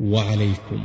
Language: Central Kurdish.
وعليكم